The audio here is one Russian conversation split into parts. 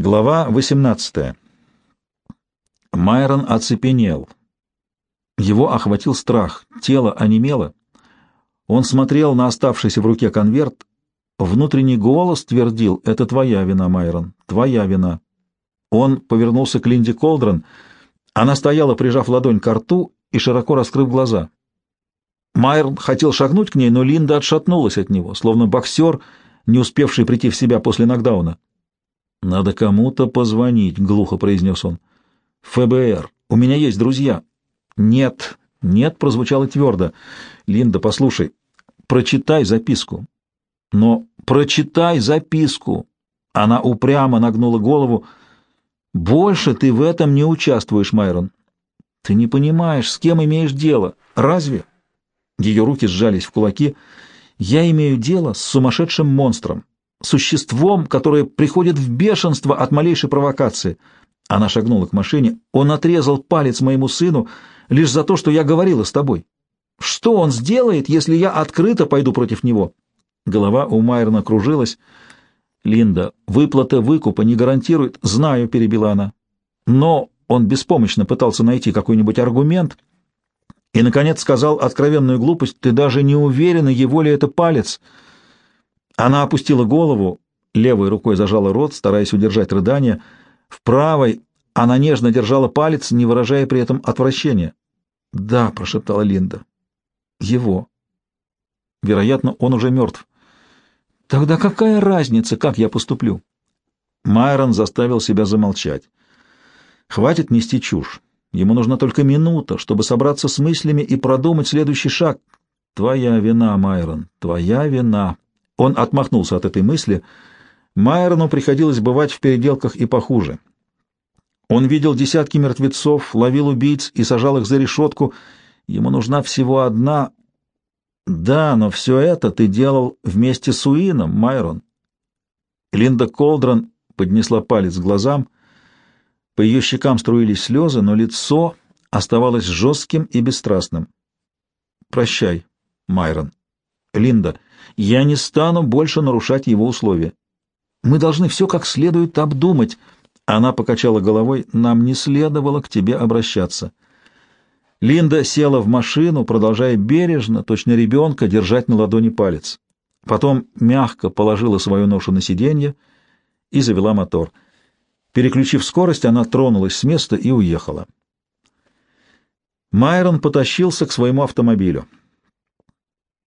Глава 18. Майрон оцепенел. Его охватил страх, тело онемело. Он смотрел на оставшийся в руке конверт. Внутренний голос твердил, «Это твоя вина, Майрон, твоя вина». Он повернулся к Линде Колдрон. Она стояла, прижав ладонь к рту и широко раскрыв глаза. Майрон хотел шагнуть к ней, но Линда отшатнулась от него, словно боксер, не успевший прийти в себя после нокдауна. «Надо кому-то позвонить», — глухо произнес он. «ФБР. У меня есть друзья». «Нет, нет», — прозвучало твердо. «Линда, послушай, прочитай записку». «Но прочитай записку». Она упрямо нагнула голову. «Больше ты в этом не участвуешь, Майрон. Ты не понимаешь, с кем имеешь дело. Разве?» Ее руки сжались в кулаки. «Я имею дело с сумасшедшим монстром существом, которое приходит в бешенство от малейшей провокации. Она шагнула к машине. Он отрезал палец моему сыну лишь за то, что я говорила с тобой. Что он сделает, если я открыто пойду против него? Голова у Майерна кружилась. Линда, выплата выкупа не гарантирует. Знаю, перебила она. Но он беспомощно пытался найти какой-нибудь аргумент и, наконец, сказал откровенную глупость. Ты даже не уверена, его ли это палец — она опустила голову, левой рукой зажала рот, стараясь удержать рыдание. В правой она нежно держала палец, не выражая при этом отвращения. «Да», — прошептала Линда. «Его. Вероятно, он уже мертв. Тогда какая разница, как я поступлю?» Майрон заставил себя замолчать. «Хватит нести чушь. Ему нужна только минута, чтобы собраться с мыслями и продумать следующий шаг. Твоя вина, Майрон, твоя вина». Он отмахнулся от этой мысли. Майерну приходилось бывать в переделках и похуже. Он видел десятки мертвецов, ловил убийц и сажал их за решетку. Ему нужна всего одна... Да, но все это ты делал вместе с Уином, Майрон. Линда Колдрон поднесла палец к глазам. По ее щекам струились слезы, но лицо оставалось жестким и бесстрастным. «Прощай, Майрон». «Линда, я не стану больше нарушать его условия. Мы должны все как следует обдумать. Она покачала головой. Нам не следовало к тебе обращаться. Линда села в машину, продолжая бережно, точно ребенка, держать на ладони палец. Потом мягко положила свою ношу на сиденье и завела мотор. Переключив скорость, она тронулась с места и уехала. Майрон потащился к своему автомобилю.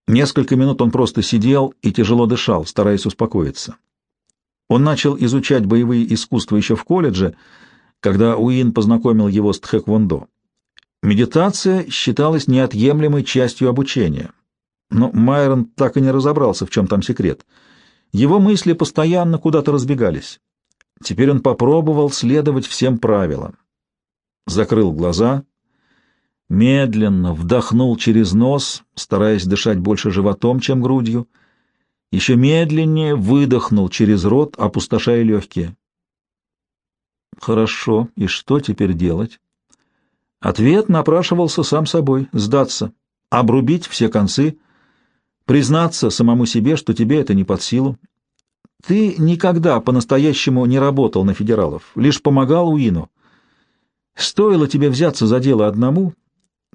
Несколько минут он просто сидел и тяжело дышал, стараясь успокоиться. Он начал изучать боевые искусства еще в колледже, когда Уин познакомил его с тхэквондо. Медитация считалась неотъемлемой частью обучения. Но Майрон так и не разобрался, в чем там секрет. Его мысли постоянно куда-то разбегались. Теперь он попробовал следовать всем правилам. Закрыл глаза медленно вдохнул через нос, стараясь дышать больше животом, чем грудью, еще медленнее выдохнул через рот, опустошая легкие. Хорошо, и что теперь делать? Ответ напрашивался сам собой — сдаться, обрубить все концы, признаться самому себе, что тебе это не под силу. Ты никогда по-настоящему не работал на федералов, лишь помогал Уину. Стоило тебе взяться за дело одному,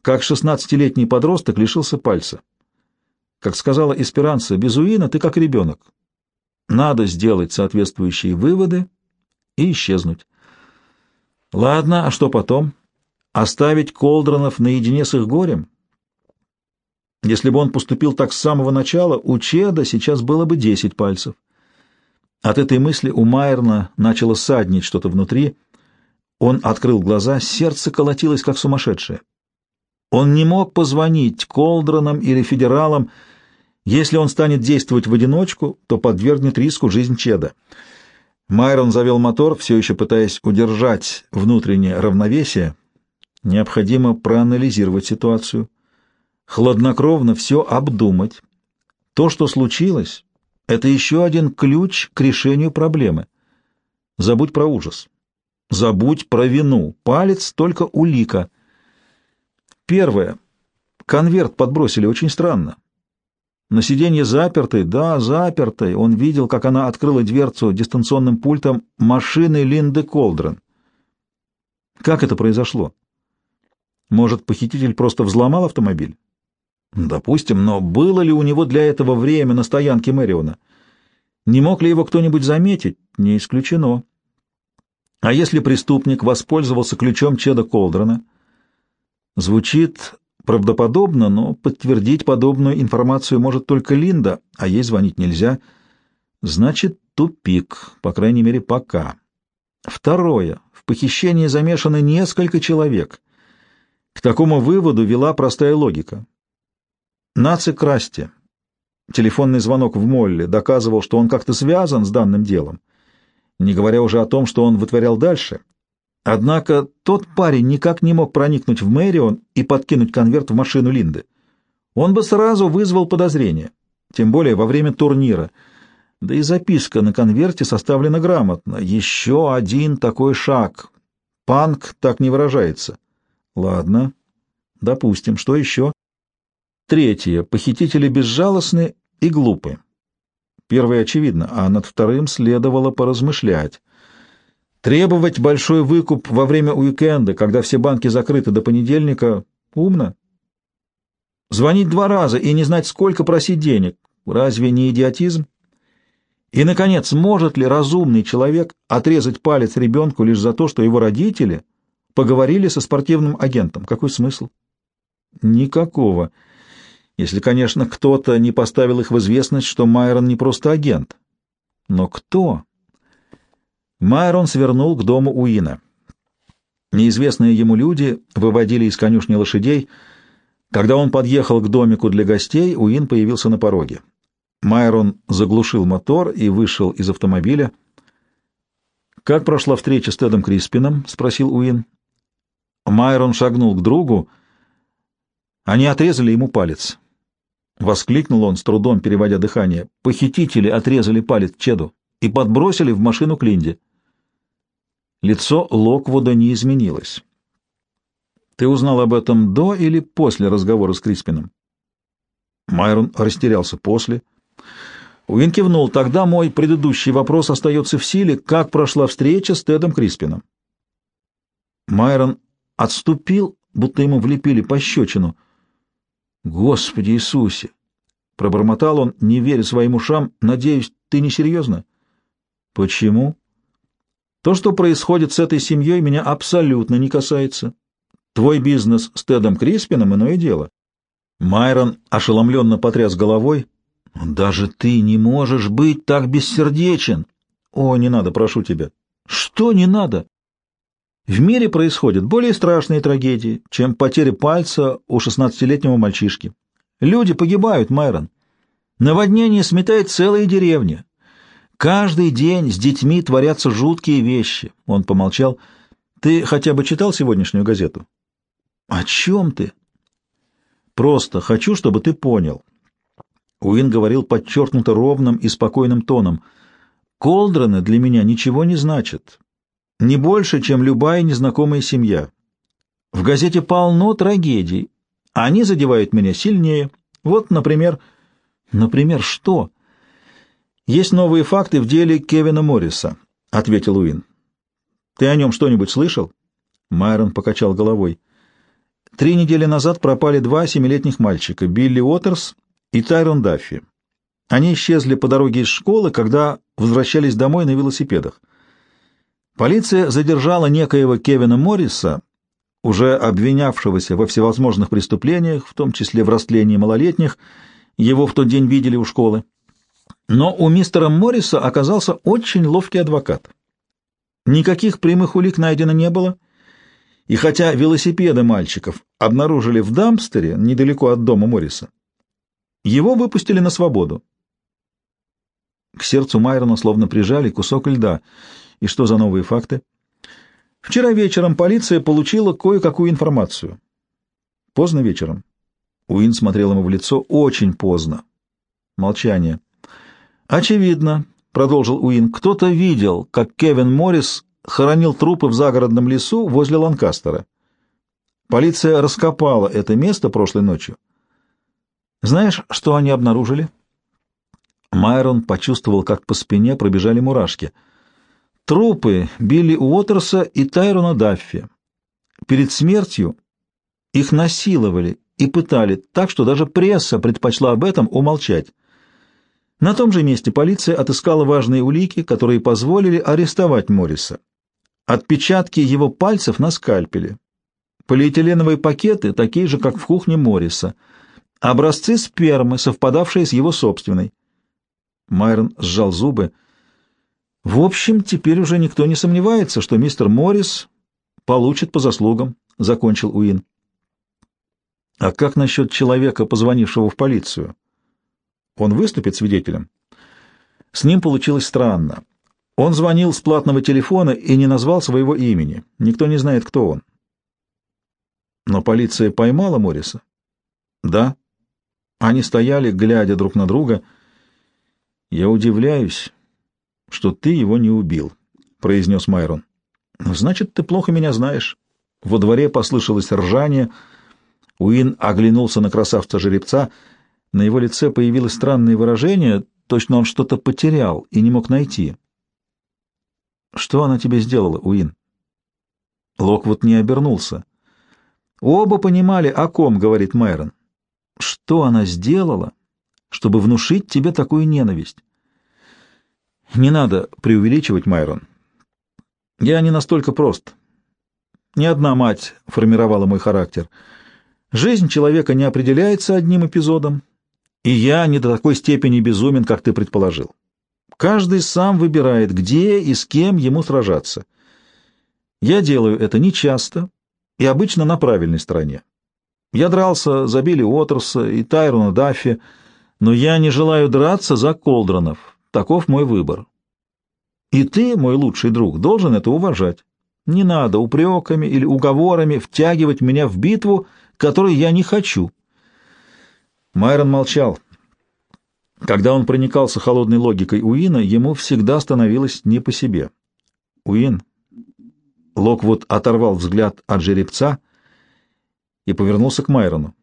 как шестнадцатилетний подросток лишился пальца. Как сказала Эсперанца, Безуина ты как ребенок. Надо сделать соответствующие выводы и исчезнуть. Ладно, а что потом? Оставить Колдронов наедине с их горем? Если бы он поступил так с самого начала, у Чеда сейчас было бы десять пальцев. От этой мысли у Майерна начало саднить что-то внутри. Он открыл глаза, сердце колотилось, как сумасшедшее. Он не мог позвонить Колдронам или федералам. Если он станет действовать в одиночку, то подвергнет риску жизнь Чеда. Майрон завел мотор, все еще пытаясь удержать внутреннее равновесие. Необходимо проанализировать ситуацию, хладнокровно все обдумать. То, что случилось, это еще один ключ к решению проблемы. Забудь про ужас. Забудь про вину. Палец — только улика. Первое. Конверт подбросили очень странно. На сиденье запертой, да, запертой, он видел, как она открыла дверцу дистанционным пультом машины Линды Колдрен. Как это произошло? Может, похититель просто взломал автомобиль? Допустим, но было ли у него для этого время на стоянке Мэриона? Не мог ли его кто-нибудь заметить? Не исключено. А если преступник воспользовался ключом Чеда Колдрона? Звучит правдоподобно, но подтвердить подобную информацию может только Линда, а ей звонить нельзя. Значит, тупик, по крайней мере, пока. Второе. В похищении замешаны несколько человек. К такому выводу вела простая логика. Наци Красти. Телефонный звонок в Молле доказывал, что он как-то связан с данным делом, не говоря уже о том, что он вытворял дальше. Однако тот парень никак не мог проникнуть в Мэрион и подкинуть конверт в машину Линды. Он бы сразу вызвал подозрение, тем более во время турнира. Да и записка на конверте составлена грамотно. Еще один такой шаг. Панк так не выражается. Ладно, допустим. Что еще? Третье. Похитители безжалостны и глупы. Первое очевидно, а над вторым следовало поразмышлять. Требовать большой выкуп во время уикенда, когда все банки закрыты до понедельника, умно. Звонить два раза и не знать, сколько просить денег, разве не идиотизм? И, наконец, может ли разумный человек отрезать палец ребенку лишь за то, что его родители поговорили со спортивным агентом? Какой смысл? Никакого если, конечно, кто-то не поставил их в известность, что Майрон не просто агент. Но кто? Майрон свернул к дому Уина. Неизвестные ему люди выводили из конюшни лошадей. Когда он подъехал к домику для гостей, Уин появился на пороге. Майрон заглушил мотор и вышел из автомобиля. «Как прошла встреча с Тедом Криспином?» — спросил Уин. Майрон шагнул к другу. Они отрезали ему палец. — воскликнул он, с трудом переводя дыхание. «Похитители отрезали палец Чеду и подбросили в машину Клинди». Лицо Локвуда не изменилось. «Ты узнал об этом до или после разговора с Криспином?» Майрон растерялся после. Уин кивнул. «Тогда мой предыдущий вопрос остается в силе. Как прошла встреча с Тедом Криспином?» Майрон отступил, будто ему влепили пощечину — Господи Иисусе! Пробормотал он, не веря своим ушам. Надеюсь, ты не серьезно? Почему? То, что происходит с этой семьей, меня абсолютно не касается. Твой бизнес с Тедом Криспином — иное дело. Майрон ошеломленно потряс головой. «Даже ты не можешь быть так бессердечен!» «О, не надо, прошу тебя!» «Что не надо?» В мире происходят более страшные трагедии, чем потеря пальца у шестнадцатилетнего мальчишки. Люди погибают, Майрон. Наводнение сметает целые деревни. Каждый день с детьми творятся жуткие вещи. Он помолчал. Ты хотя бы читал сегодняшнюю газету? О чем ты? Просто хочу, чтобы ты понял. Уин говорил подчеркнуто ровным и спокойным тоном. Колдроны для меня ничего не значат не больше, чем любая незнакомая семья. В газете полно трагедий. Они задевают меня сильнее. Вот, например... Например, что? Есть новые факты в деле Кевина Морриса, — ответил Уин. Ты о нем что-нибудь слышал? Майрон покачал головой. Три недели назад пропали два семилетних мальчика, Билли Уотерс и Тайрон Даффи. Они исчезли по дороге из школы, когда возвращались домой на велосипедах. Полиция задержала некоего Кевина Морриса, уже обвинявшегося во всевозможных преступлениях, в том числе в растлении малолетних, его в тот день видели у школы. Но у мистера Морриса оказался очень ловкий адвокат. Никаких прямых улик найдено не было, и хотя велосипеды мальчиков обнаружили в Дамстере, недалеко от дома Морриса, его выпустили на свободу. К сердцу Майрона словно прижали кусок льда — и что за новые факты? Вчера вечером полиция получила кое-какую информацию. Поздно вечером. Уин смотрел ему в лицо очень поздно. Молчание. Очевидно, продолжил Уин, кто-то видел, как Кевин Моррис хоронил трупы в загородном лесу возле Ланкастера. Полиция раскопала это место прошлой ночью. Знаешь, что они обнаружили? Майрон почувствовал, как по спине пробежали мурашки. Трупы Билли Уотерса и Тайрона Даффи. Перед смертью их насиловали и пытали так, что даже пресса предпочла об этом умолчать. На том же месте полиция отыскала важные улики, которые позволили арестовать Морриса. Отпечатки его пальцев на скальпеле. Полиэтиленовые пакеты, такие же, как в кухне Морриса. Образцы спермы, совпадавшие с его собственной. Майрон сжал зубы. В общем, теперь уже никто не сомневается, что мистер Моррис получит по заслугам, — закончил Уин. А как насчет человека, позвонившего в полицию? Он выступит свидетелем? С ним получилось странно. Он звонил с платного телефона и не назвал своего имени. Никто не знает, кто он. Но полиция поймала Морриса? Да. Они стояли, глядя друг на друга. Я удивляюсь, что ты его не убил, произнес Майрон. Значит, ты плохо меня знаешь. Во дворе послышалось ржание. Уин оглянулся на красавца-жеребца — на его лице появилось странное выражение, точно он что-то потерял и не мог найти. «Что она тебе сделала, Уин?» Локвуд не обернулся. «Оба понимали, о ком, — говорит Майрон. Что она сделала, чтобы внушить тебе такую ненависть?» «Не надо преувеличивать, Майрон. Я не настолько прост. Ни одна мать формировала мой характер. Жизнь человека не определяется одним эпизодом, и я не до такой степени безумен, как ты предположил. Каждый сам выбирает, где и с кем ему сражаться. Я делаю это нечасто и обычно на правильной стороне. Я дрался за Билли Уотерса и Тайрона Даффи, но я не желаю драться за Колдронов. Таков мой выбор. И ты, мой лучший друг, должен это уважать. Не надо упреками или уговорами втягивать меня в битву, которой я не хочу. Майрон молчал. Когда он проникался холодной логикой Уина, ему всегда становилось не по себе. Уин. Локвуд оторвал взгляд от жеребца и повернулся к Майрону.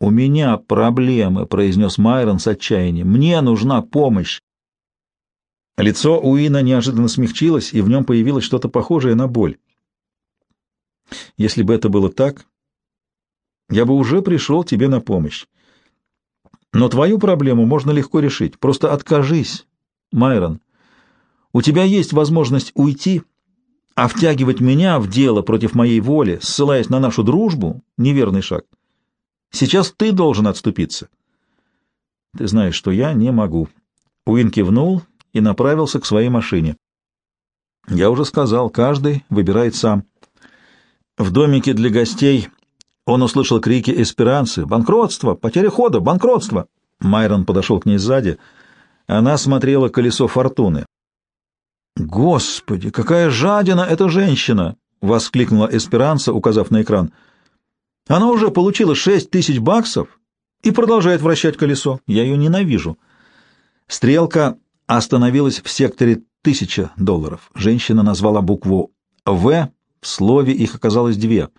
«У меня проблемы», — произнес Майрон с отчаянием. «Мне нужна помощь». Лицо Уина неожиданно смягчилось, и в нем появилось что-то похожее на боль. «Если бы это было так, я бы уже пришел тебе на помощь. Но твою проблему можно легко решить. Просто откажись, Майрон. У тебя есть возможность уйти, а втягивать меня в дело против моей воли, ссылаясь на нашу дружбу, — неверный шаг. Сейчас ты должен отступиться. Ты знаешь, что я не могу. Уин кивнул и направился к своей машине. Я уже сказал, каждый выбирает сам. В домике для гостей он услышал крики эсперанцы «Банкротство! Потеря хода! Банкротство!» Майрон подошел к ней сзади. Она смотрела колесо фортуны. «Господи, какая жадина эта женщина!» — воскликнула эсперанца, указав на экран. «Она уже получила шесть тысяч баксов и продолжает вращать колесо. Я ее ненавижу». Стрелка остановилась в секторе тысяча долларов. Женщина назвала букву «В», в слове их оказалось две —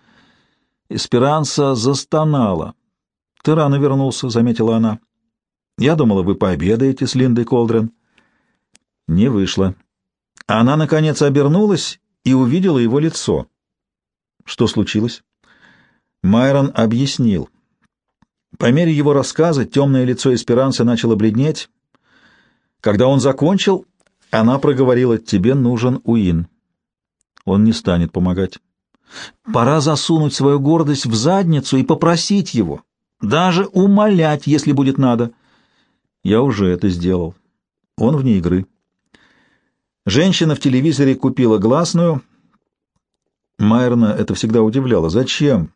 Эсперанса застонала. «Ты рано вернулся», — заметила она. «Я думала, вы пообедаете с Линдой Колдрен». Не вышло. Она, наконец, обернулась и увидела его лицо. Что случилось? Майрон объяснил. По мере его рассказа темное лицо Эсперанса начало бледнеть. Когда он закончил, она проговорила, «Тебе нужен Уин. Он не станет помогать». Пора засунуть свою гордость в задницу и попросить его, даже умолять, если будет надо. Я уже это сделал. Он вне игры. Женщина в телевизоре купила гласную. Майерна это всегда удивляло. Зачем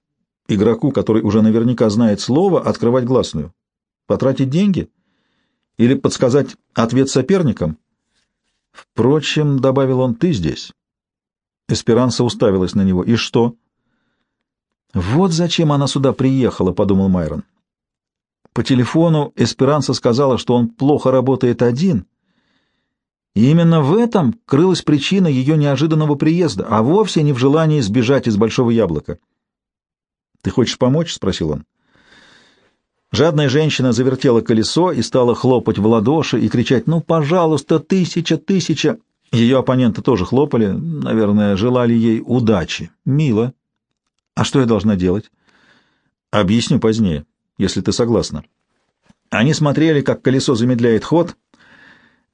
игроку, который уже наверняка знает слово, открывать гласную? Потратить деньги? Или подсказать ответ соперникам? Впрочем, — добавил он, — ты здесь. Эсперанса уставилась на него. «И что?» «Вот зачем она сюда приехала», — подумал Майрон. По телефону Эсперанса сказала, что он плохо работает один, и именно в этом крылась причина ее неожиданного приезда, а вовсе не в желании сбежать из Большого Яблока. «Ты хочешь помочь?» — спросил он. Жадная женщина завертела колесо и стала хлопать в ладоши и кричать «Ну, пожалуйста, тысяча, тысяча!» Ее оппоненты тоже хлопали, наверное, желали ей удачи. Мило. А что я должна делать? Объясню позднее, если ты согласна. Они смотрели, как колесо замедляет ход.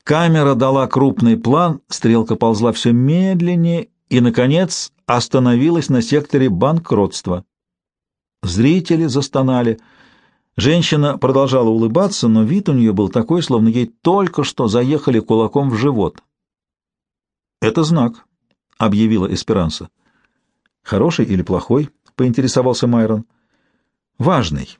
Камера дала крупный план, стрелка ползла все медленнее и, наконец, остановилась на секторе банкротства. Зрители застонали. Женщина продолжала улыбаться, но вид у нее был такой, словно ей только что заехали кулаком в живот. «Это знак», — объявила Эсперанса. «Хороший или плохой?» — поинтересовался Майрон. «Важный.